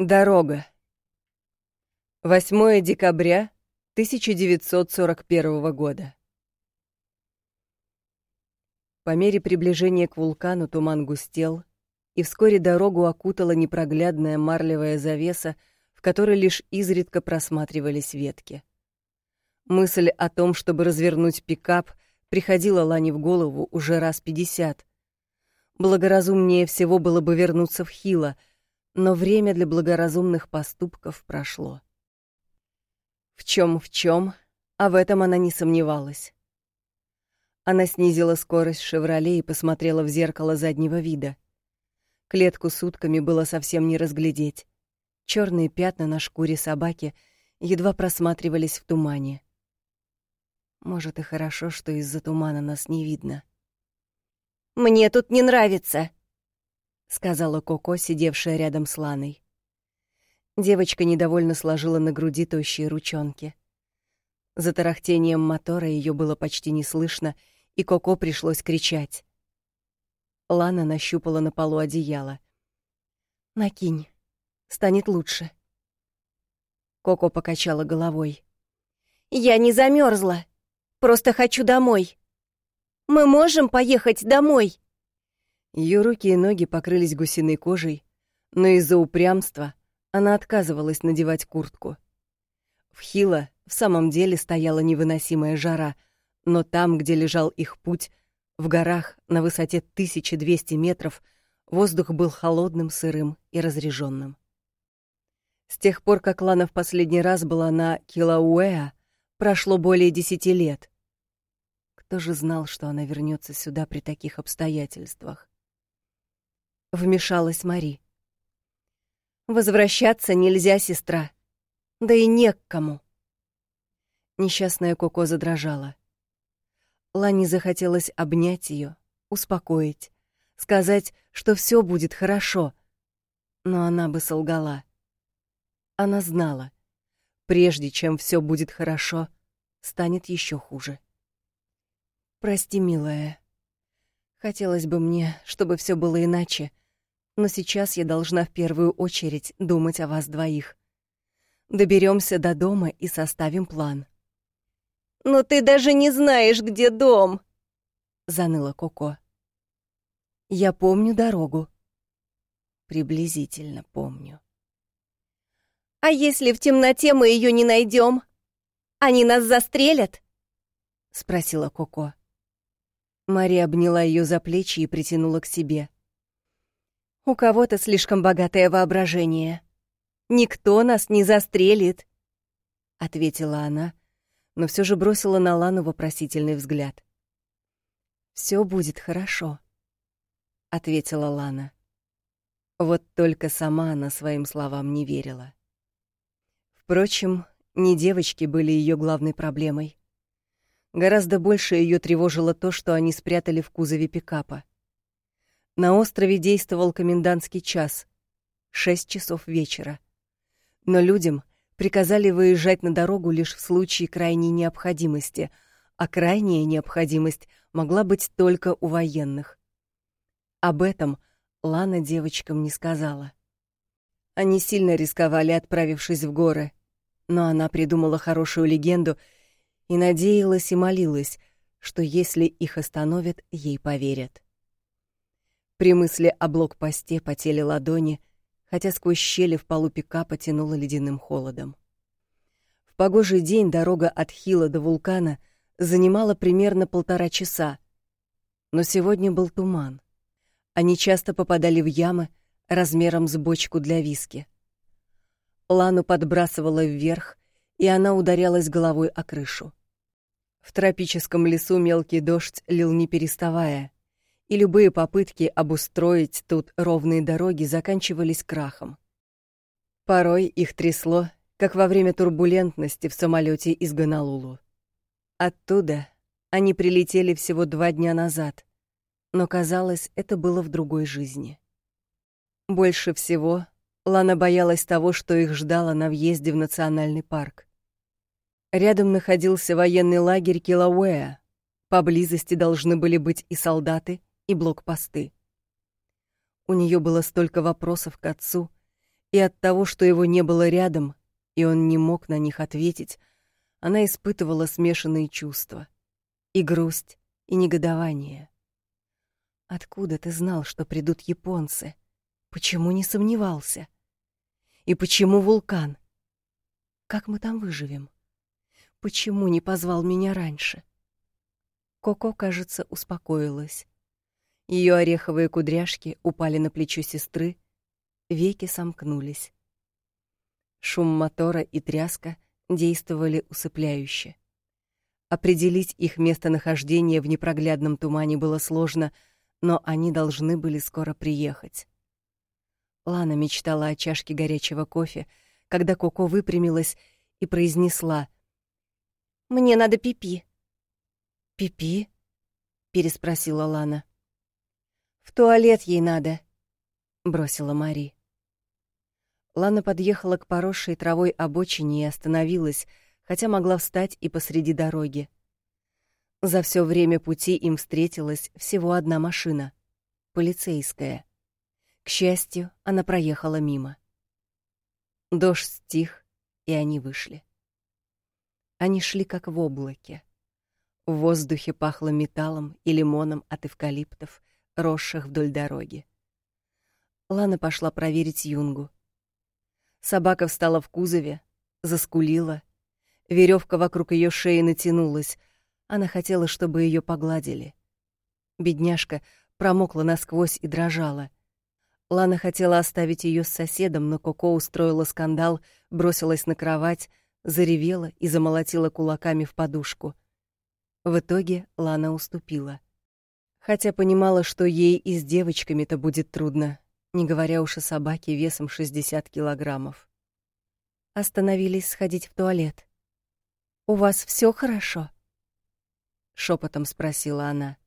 Дорога. 8 декабря 1941 года. По мере приближения к вулкану туман густел, и вскоре дорогу окутала непроглядная марлевая завеса, в которой лишь изредка просматривались ветки. Мысль о том, чтобы развернуть пикап, приходила Лане в голову уже раз пятьдесят. Благоразумнее всего было бы вернуться в Хила — но время для благоразумных поступков прошло. В чем в чем, а в этом она не сомневалась. Она снизила скорость «Шевроле» и посмотрела в зеркало заднего вида. Клетку с утками было совсем не разглядеть. Черные пятна на шкуре собаки едва просматривались в тумане. Может, и хорошо, что из-за тумана нас не видно. «Мне тут не нравится!» — сказала Коко, сидевшая рядом с Ланой. Девочка недовольно сложила на груди тощие ручонки. За тарахтением мотора ее было почти не слышно, и Коко пришлось кричать. Лана нащупала на полу одеяло. «Накинь, станет лучше». Коко покачала головой. «Я не замерзла, просто хочу домой. Мы можем поехать домой?» Ее руки и ноги покрылись гусиной кожей, но из-за упрямства она отказывалась надевать куртку. В Хила в самом деле стояла невыносимая жара, но там, где лежал их путь, в горах на высоте 1200 метров, воздух был холодным, сырым и разреженным. С тех пор, как Лана в последний раз была на Килауэа, прошло более десяти лет. Кто же знал, что она вернется сюда при таких обстоятельствах? Вмешалась Мари. Возвращаться нельзя, сестра. Да и не к кому. Несчастная Коко задрожала. Лане захотелось обнять ее, успокоить, сказать, что все будет хорошо. Но она бы солгала. Она знала, прежде чем все будет хорошо, станет еще хуже. Прости, милая. Хотелось бы мне, чтобы все было иначе, но сейчас я должна в первую очередь думать о вас двоих. Доберемся до дома и составим план. «Но ты даже не знаешь, где дом!» — заныла Коко. «Я помню дорогу. Приблизительно помню». «А если в темноте мы ее не найдем? Они нас застрелят?» — спросила Коко. Мария обняла ее за плечи и притянула к себе. У кого-то слишком богатое воображение. Никто нас не застрелит, ответила она, но все же бросила на Лану вопросительный взгляд. Все будет хорошо, ответила Лана. Вот только сама она своим словам не верила. Впрочем, не девочки были ее главной проблемой. Гораздо больше ее тревожило то, что они спрятали в кузове пикапа. На острове действовал комендантский час. Шесть часов вечера. Но людям приказали выезжать на дорогу лишь в случае крайней необходимости, а крайняя необходимость могла быть только у военных. Об этом Лана девочкам не сказала. Они сильно рисковали, отправившись в горы, но она придумала хорошую легенду и надеялась и молилась, что если их остановят, ей поверят. При мысли о блокпосте потели ладони, хотя сквозь щели в полу пикапа тянуло ледяным холодом. В погожий день дорога от Хила до вулкана занимала примерно полтора часа. Но сегодня был туман. Они часто попадали в ямы размером с бочку для виски. Лану подбрасывала вверх, и она ударялась головой о крышу. В тропическом лесу мелкий дождь лил не переставая, и любые попытки обустроить тут ровные дороги заканчивались крахом. Порой их трясло, как во время турбулентности в самолете из Гонолулу. Оттуда они прилетели всего два дня назад, но казалось, это было в другой жизни. Больше всего Лана боялась того, что их ждало на въезде в национальный парк. Рядом находился военный лагерь Килауэа. Поблизости должны были быть и солдаты, и блокпосты. У нее было столько вопросов к отцу, И от того, что его не было рядом, и он не мог на них ответить, она испытывала смешанные чувства. И грусть, и негодование. Откуда ты знал, что придут японцы? Почему не сомневался? И почему вулкан? Как мы там выживем? Почему не позвал меня раньше? Коко, кажется, успокоилась. Ее ореховые кудряшки упали на плечо сестры, веки сомкнулись. Шум мотора и тряска действовали усыпляюще. Определить их местонахождение в непроглядном тумане было сложно, но они должны были скоро приехать. Лана мечтала о чашке горячего кофе, когда Коко выпрямилась и произнесла: "Мне надо пипи". "Пипи?" переспросила Лана. В туалет ей надо, бросила Мари. Лана подъехала к поросшей травой обочине и остановилась, хотя могла встать и посреди дороги. За все время пути им встретилась всего одна машина полицейская. К счастью, она проехала мимо. Дождь стих, и они вышли. Они шли как в облаке. В воздухе пахло металлом и лимоном от эвкалиптов, росших вдоль дороги. Лана пошла проверить Юнгу. Собака встала в кузове, заскулила. Веревка вокруг ее шеи натянулась. Она хотела, чтобы ее погладили. Бедняжка промокла насквозь и дрожала. Лана хотела оставить ее с соседом, но Коко устроила скандал, бросилась на кровать, заревела и замолотила кулаками в подушку. В итоге Лана уступила. Хотя понимала, что ей и с девочками-то будет трудно, не говоря уж о собаке весом 60 килограммов. Остановились сходить в туалет. «У вас все хорошо?» Шепотом спросила она.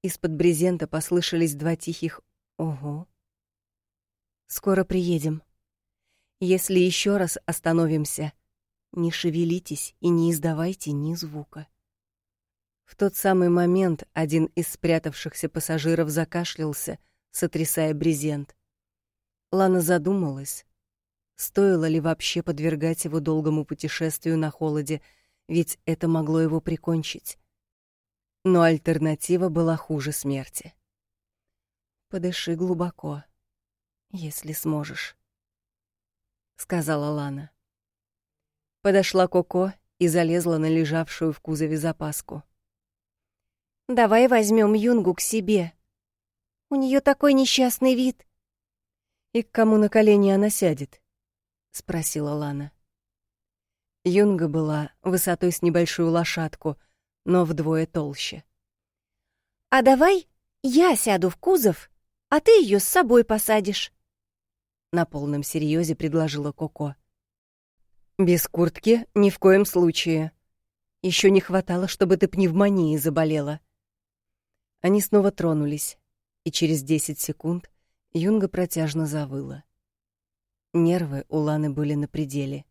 Из-под брезента послышались два тихих «Ого». Скоро приедем. Если еще раз остановимся, не шевелитесь и не издавайте ни звука. В тот самый момент один из спрятавшихся пассажиров закашлялся, сотрясая брезент. Лана задумалась, стоило ли вообще подвергать его долгому путешествию на холоде, ведь это могло его прикончить. Но альтернатива была хуже смерти. Подыши глубоко если сможешь, сказала Лана. Подошла Коко и залезла на лежавшую в кузове запаску. Давай возьмем Юнгу к себе. У нее такой несчастный вид. И к кому на колени она сядет? спросила Лана. Юнга была высотой с небольшую лошадку, но вдвое толще. А давай я сяду в кузов, а ты ее с собой посадишь на полном серьезе предложила Коко. Без куртки ни в коем случае. Еще не хватало, чтобы ты пневмонией заболела. Они снова тронулись, и через десять секунд Юнга протяжно завыла. Нервы у Ланы были на пределе.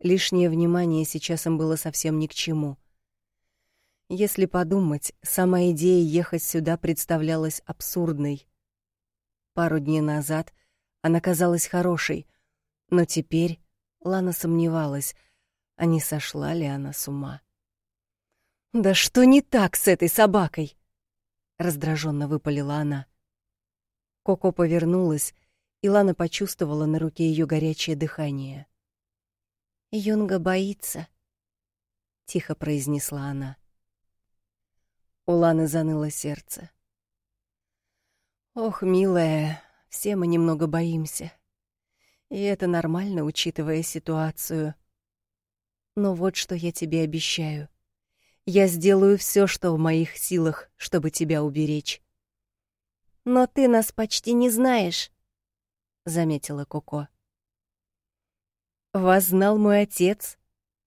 Лишнее внимание сейчас им было совсем ни к чему. Если подумать, сама идея ехать сюда представлялась абсурдной. Пару дней назад — она казалась хорошей, но теперь Лана сомневалась, а не сошла ли она с ума. «Да что не так с этой собакой?» — раздраженно выпалила она. Коко повернулась, и Лана почувствовала на руке ее горячее дыхание. «Юнга боится», — тихо произнесла она. У Ланы заныло сердце. «Ох, милая, все мы немного боимся. И это нормально, учитывая ситуацию. Но вот что я тебе обещаю. Я сделаю все, что в моих силах, чтобы тебя уберечь. Но ты нас почти не знаешь, заметила Коко. Вас знал мой отец,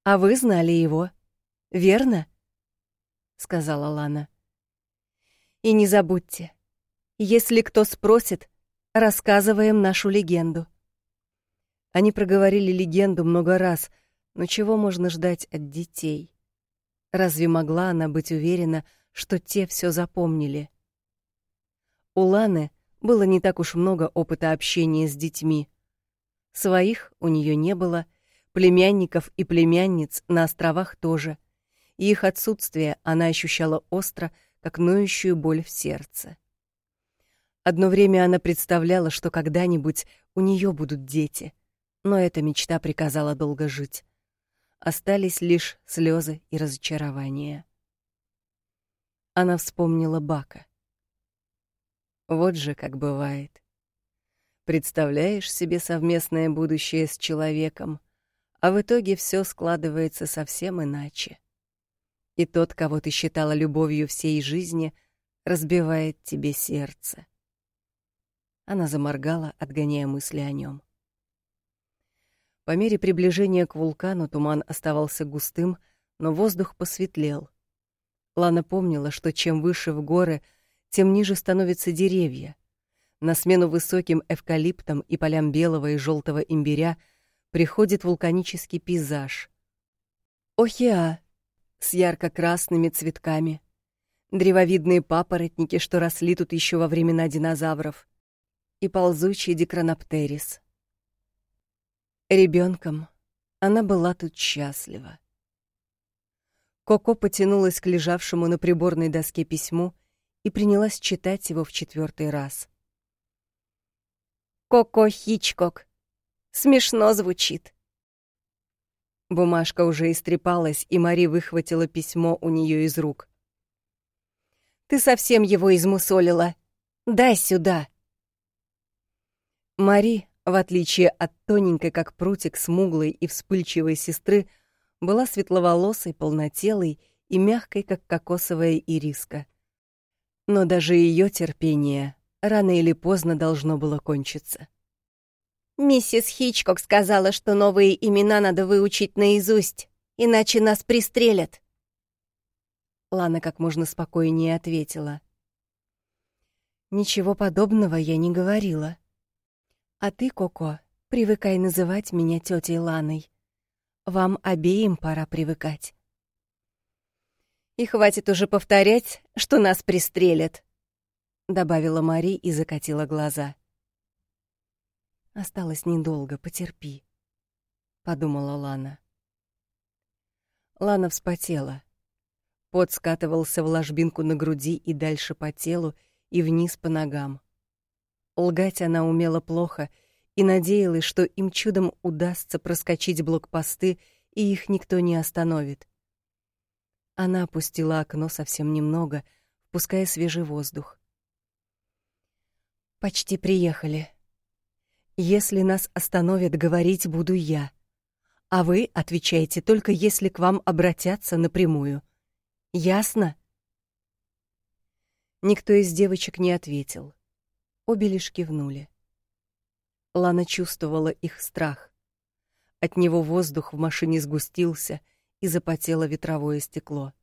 а вы знали его, верно? сказала Лана. И не забудьте, если кто спросит, рассказываем нашу легенду. Они проговорили легенду много раз, но чего можно ждать от детей? Разве могла она быть уверена, что те все запомнили? У Ланы было не так уж много опыта общения с детьми, Своих у нее не было, племянников и племянниц на островах тоже, и их отсутствие она ощущала остро, как ноющую боль в сердце. Одно время она представляла, что когда-нибудь у нее будут дети, но эта мечта приказала долго жить. Остались лишь слезы и разочарования. Она вспомнила Бака. Вот же как бывает. Представляешь себе совместное будущее с человеком, а в итоге все складывается совсем иначе. И тот, кого ты считала любовью всей жизни, разбивает тебе сердце. Она заморгала, отгоняя мысли о нем. По мере приближения к вулкану туман оставался густым, но воздух посветлел. Лана помнила, что чем выше в горы, тем ниже становятся деревья. На смену высоким эвкалиптам и полям белого и желтого имбиря приходит вулканический пейзаж. Охиа с ярко-красными цветками, древовидные папоротники, что росли тут еще во времена динозавров, и ползучий дикроноптерис. Ребенком она была тут счастлива. Коко потянулась к лежавшему на приборной доске письму и принялась читать его в четвертый раз. Коко Хичкок. Смешно звучит. Бумажка уже истрепалась, и Мари выхватила письмо у нее из рук. Ты совсем его измусолила. Дай сюда. Мари, в отличие от тоненькой, как прутик, смуглой и вспыльчивой сестры, была светловолосой, полнотелой и мягкой, как кокосовая ириска. Но даже ее терпение рано или поздно должно было кончиться. Миссис Хичкок сказала, что новые имена надо выучить наизусть, иначе нас пристрелят. Лана как можно спокойнее ответила. Ничего подобного я не говорила. А ты, Коко, привыкай называть меня тетей Ланой. Вам обеим пора привыкать. И хватит уже повторять, что нас пристрелят, добавила Мари и закатила глаза. Осталось недолго, потерпи, подумала Лана. Лана вспотела. Пот скатывался в ложбинку на груди и дальше по телу и вниз по ногам. Лгать она умела плохо и надеялась, что им чудом удастся проскочить блокпосты, и их никто не остановит. Она опустила окно совсем немного, впуская свежий воздух. Почти приехали. Если нас остановят, говорить буду я. А вы отвечаете только если к вам обратятся напрямую. Ясно? Никто из девочек не ответил. Обе лишь кивнули. Лана чувствовала их страх. От него воздух в машине сгустился, и запотело ветровое стекло.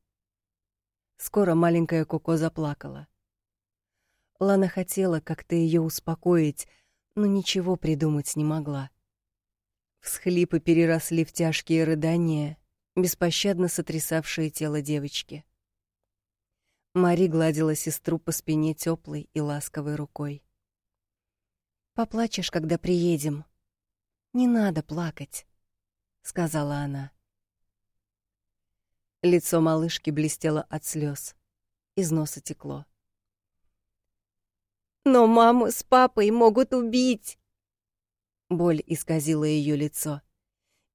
Скоро маленькая Коко заплакала. Лана хотела как-то ее успокоить, но ничего придумать не могла. Всхлипы переросли в тяжкие рыдания, беспощадно сотрясавшие тело девочки. Мари гладила сестру по спине теплой и ласковой рукой. Поплачешь, когда приедем. Не надо плакать, сказала она. Лицо малышки блестело от слез, из носа текло. Но маму с папой могут убить. Боль исказила ее лицо,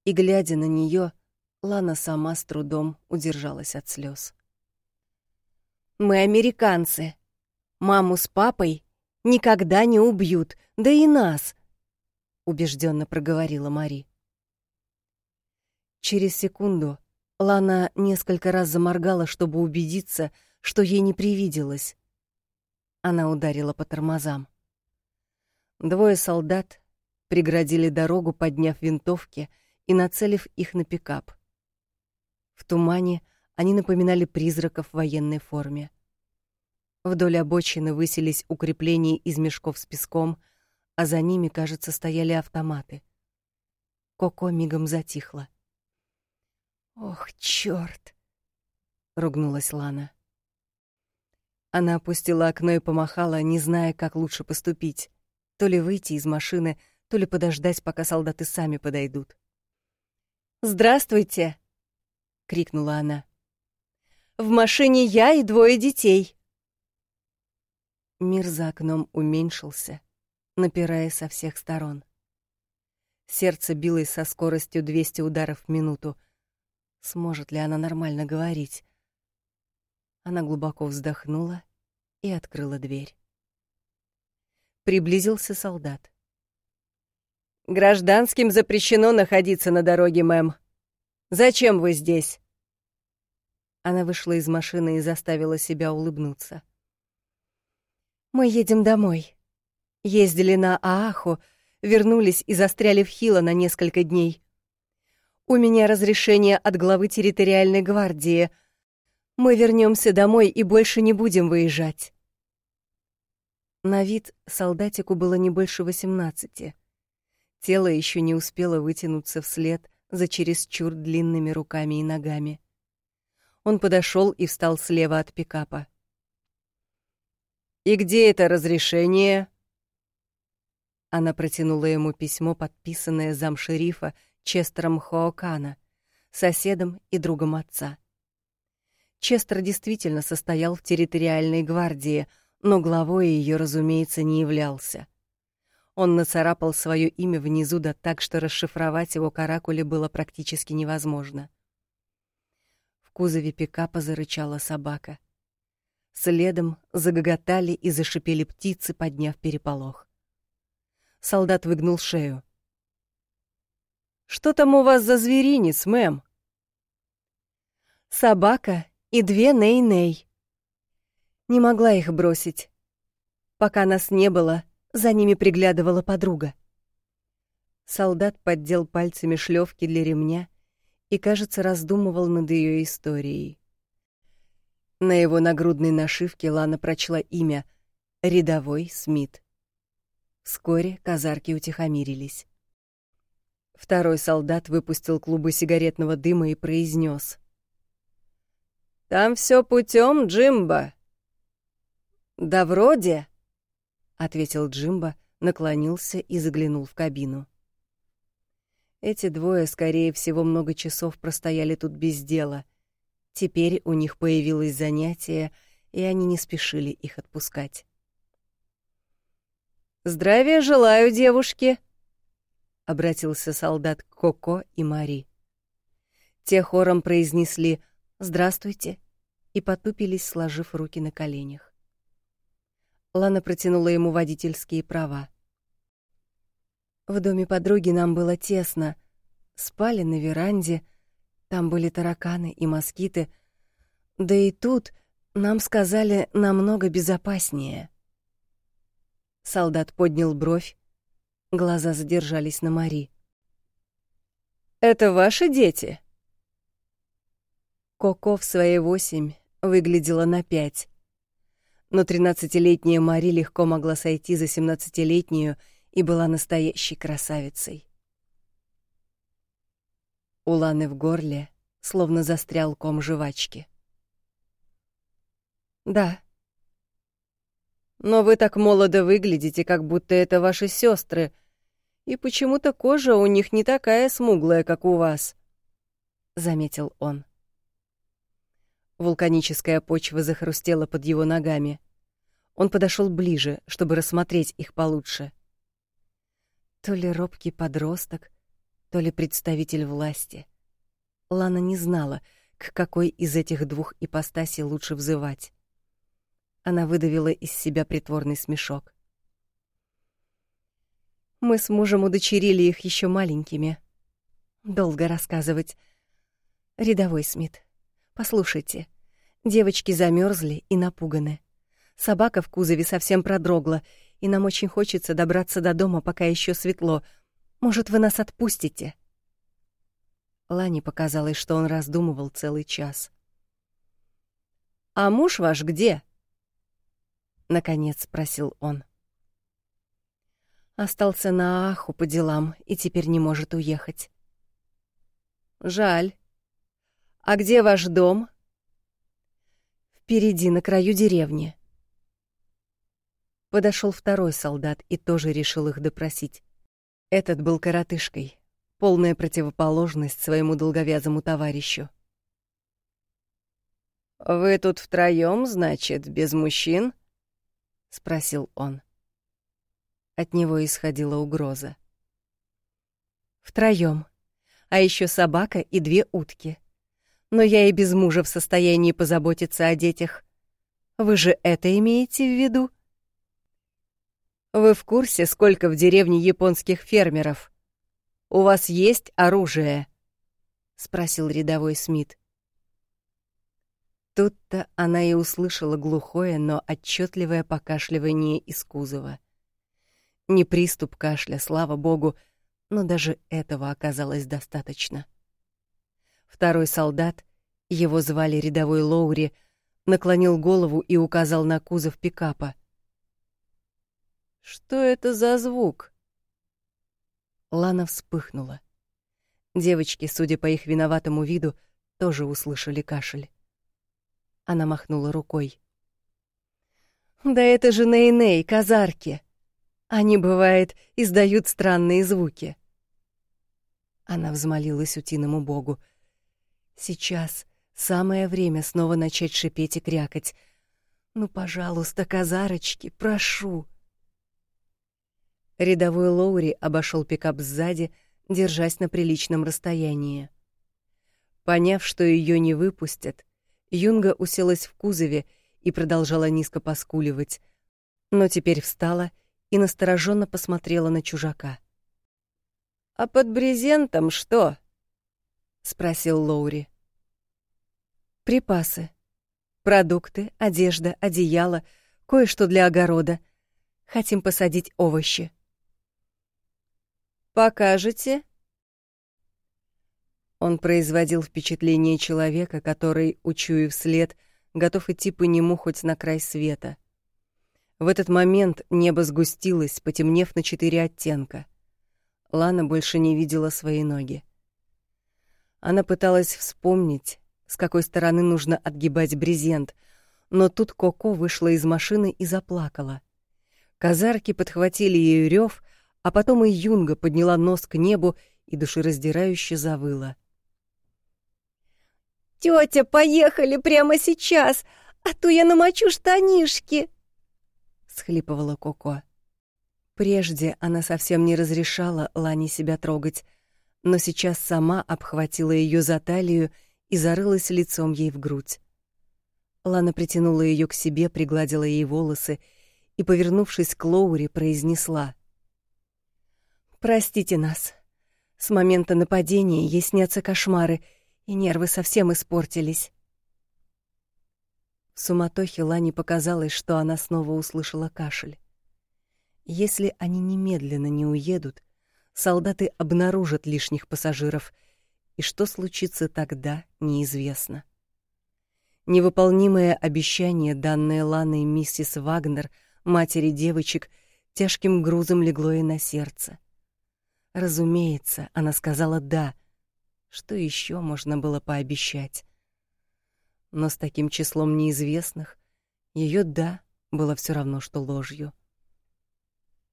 и глядя на нее, Лана сама с трудом удержалась от слез. Мы американцы. Маму с папой никогда не убьют, да и нас, убежденно проговорила Мари. Через секунду Лана несколько раз заморгала, чтобы убедиться, что ей не привиделось. Она ударила по тормозам. Двое солдат преградили дорогу, подняв винтовки и нацелив их на пикап. В тумане они напоминали призраков в военной форме. Вдоль обочины высились укрепления из мешков с песком, а за ними, кажется, стояли автоматы. Коко мигом затихла. «Ох, чёрт!» — ругнулась Лана. Она опустила окно и помахала, не зная, как лучше поступить. То ли выйти из машины, то ли подождать, пока солдаты сами подойдут. «Здравствуйте!» — крикнула она. «В машине я и двое детей!» Мир за окном уменьшился, напирая со всех сторон. Сердце билось со скоростью 200 ударов в минуту. Сможет ли она нормально говорить? Она глубоко вздохнула и открыла дверь. Приблизился солдат. «Гражданским запрещено находиться на дороге, мэм. Зачем вы здесь?» Она вышла из машины и заставила себя улыбнуться. «Мы едем домой. Ездили на Ааху, вернулись и застряли в Хило на несколько дней. У меня разрешение от главы территориальной гвардии. Мы вернемся домой и больше не будем выезжать. На вид солдатику было не больше восемнадцати. Тело еще не успело вытянуться вслед за чересчур длинными руками и ногами. Он подошел и встал слева от пикапа. «И где это разрешение?» Она протянула ему письмо, подписанное замшерифа Честером Хоокана, соседом и другом отца. Честер действительно состоял в территориальной гвардии, но главой ее, разумеется, не являлся. Он нацарапал свое имя внизу да так, что расшифровать его каракули было практически невозможно. В кузове пикапа зарычала собака. Следом загоготали и зашипели птицы, подняв переполох. Солдат выгнул шею. «Что там у вас за зверинец, мэм?» «Собака и две Ней-Ней. Не могла их бросить. Пока нас не было, за ними приглядывала подруга. Солдат поддел пальцами шлёвки для ремня и, кажется, раздумывал над ее историей. На его нагрудной нашивке Лана прочла имя «Рядовой Смит». Вскоре казарки утихомирились. Второй солдат выпустил клубы сигаретного дыма и произнес: «Там все путем, Джимба». «Да вроде», — ответил Джимба, наклонился и заглянул в кабину. Эти двое, скорее всего, много часов простояли тут без дела. Теперь у них появилось занятие, и они не спешили их отпускать. Здравия желаю, девушки, обратился солдат Коко и Мари. Те хором произнесли: "Здравствуйте" и потупились, сложив руки на коленях. Лана протянула ему водительские права. В доме подруги нам было тесно. Спали на веранде, там были тараканы и москиты. Да и тут нам сказали намного безопаснее. Солдат поднял бровь. Глаза задержались на Мари. «Это ваши дети?» Коко в свои восемь выглядела на пять. Но тринадцатилетняя Мари легко могла сойти за семнадцатилетнюю и была настоящей красавицей. У Ланы в горле словно застрял ком жвачки. «Да», но вы так молодо выглядите, как будто это ваши сестры, и почему-то кожа у них не такая смуглая, как у вас», — заметил он. Вулканическая почва захрустела под его ногами. Он подошел ближе, чтобы рассмотреть их получше. То ли робкий подросток, то ли представитель власти. Лана не знала, к какой из этих двух ипостасей лучше взывать. Она выдавила из себя притворный смешок. Мы с мужем удочерили их еще маленькими. Долго рассказывать. Рядовой Смит, послушайте. Девочки замерзли и напуганы. Собака в кузове совсем продрогла, и нам очень хочется добраться до дома, пока еще светло. Может, вы нас отпустите? Лане показалось, что он раздумывал целый час. А муж ваш где? наконец спросил он. Остался на Аху по делам и теперь не может уехать. Жаль. А где ваш дом? Впереди, на краю деревни. Подошел второй солдат и тоже решил их допросить. Этот был коротышкой, полная противоположность своему долговязому товарищу. «Вы тут втроём, значит, без мужчин?» — спросил он. От него исходила угроза. «Втроём, а ещё собака и две утки. Но я и без мужа в состоянии позаботиться о детях. Вы же это имеете в виду?» Вы в курсе, сколько в деревне японских фермеров? У вас есть оружие? спросил рядовой Смит. Тут-то она и услышала глухое, но отчетливое покашливание из кузова. Не приступ кашля, слава богу, но даже этого оказалось достаточно. Второй солдат, его звали рядовой Лоури, наклонил голову и указал на кузов пикапа. Что это за звук? Лана вспыхнула. Девочки, судя по их виноватому виду, тоже услышали кашель. Она махнула рукой. Да это же Нейней, казарки. Они бывает издают странные звуки. Она взмолилась утиному богу. Сейчас самое время снова начать шипеть и крякать. Ну, пожалуйста, казарочки, прошу. Рядовой Лоури обошел пикап сзади, держась на приличном расстоянии. Поняв, что ее не выпустят, Юнга уселась в кузове и продолжала низко поскуливать, но теперь встала и настороженно посмотрела на чужака. «А под брезентом что?» — спросил Лоури. «Припасы. Продукты, одежда, одеяло, кое-что для огорода. Хотим посадить овощи». Покажете? Он производил впечатление человека, который, учуяв след, готов идти по нему хоть на край света. В этот момент небо сгустилось, потемнев на четыре оттенка. Лана больше не видела свои ноги. Она пыталась вспомнить, с какой стороны нужно отгибать брезент, но тут Коко вышла из машины и заплакала. Казарки подхватили ее рев, а потом и Юнга подняла нос к небу и душераздирающе завыла. «Тётя, поехали прямо сейчас, а то я намочу штанишки!» — схлипывала Коко. Прежде она совсем не разрешала Лане себя трогать, но сейчас сама обхватила ее за талию и зарылась лицом ей в грудь. Лана притянула ее к себе, пригладила ей волосы и, повернувшись к Лоури, произнесла — Простите нас. С момента нападения ей снятся кошмары, и нервы совсем испортились. В суматохе Лане показалось, что она снова услышала кашель. Если они немедленно не уедут, солдаты обнаружат лишних пассажиров, и что случится тогда, неизвестно. Невыполнимое обещание, данное Ланой миссис Вагнер, матери девочек, тяжким грузом легло ей на сердце. Разумеется, она сказала «да». Что еще можно было пообещать? Но с таким числом неизвестных ее «да» было все равно, что ложью.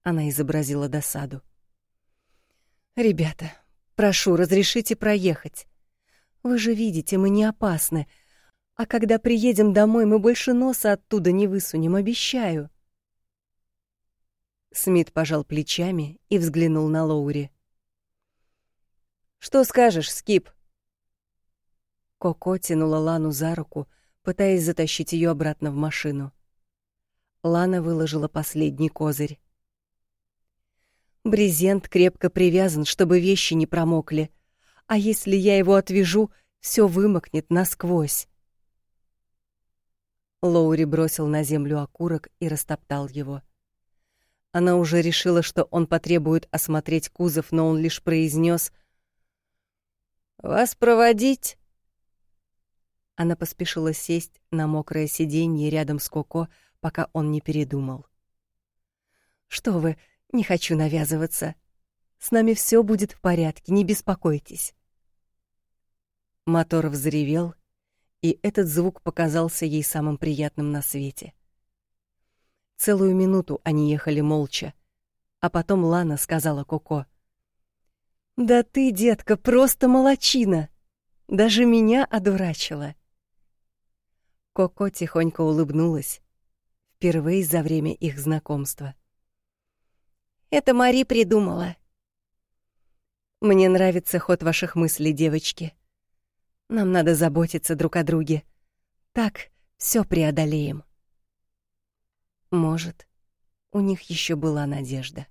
Она изобразила досаду. «Ребята, прошу, разрешите проехать. Вы же видите, мы не опасны. А когда приедем домой, мы больше носа оттуда не высунем, обещаю». Смит пожал плечами и взглянул на Лоури. «Что скажешь, Скип?» Коко тянула Лану за руку, пытаясь затащить ее обратно в машину. Лана выложила последний козырь. Брезент крепко привязан, чтобы вещи не промокли. А если я его отвяжу, все вымокнет насквозь. Лоури бросил на землю окурок и растоптал его. Она уже решила, что он потребует осмотреть кузов, но он лишь произнес: «Вас проводить?» Она поспешила сесть на мокрое сиденье рядом с Коко, пока он не передумал. «Что вы, не хочу навязываться. С нами все будет в порядке, не беспокойтесь». Мотор взревел, и этот звук показался ей самым приятным на свете. Целую минуту они ехали молча, а потом Лана сказала Коко: Да ты, детка, просто молочина. Даже меня одурачила. Коко тихонько улыбнулась, впервые за время их знакомства. Это Мари придумала. Мне нравится ход ваших мыслей, девочки. Нам надо заботиться друг о друге. Так все преодолеем. Может, у них еще была надежда.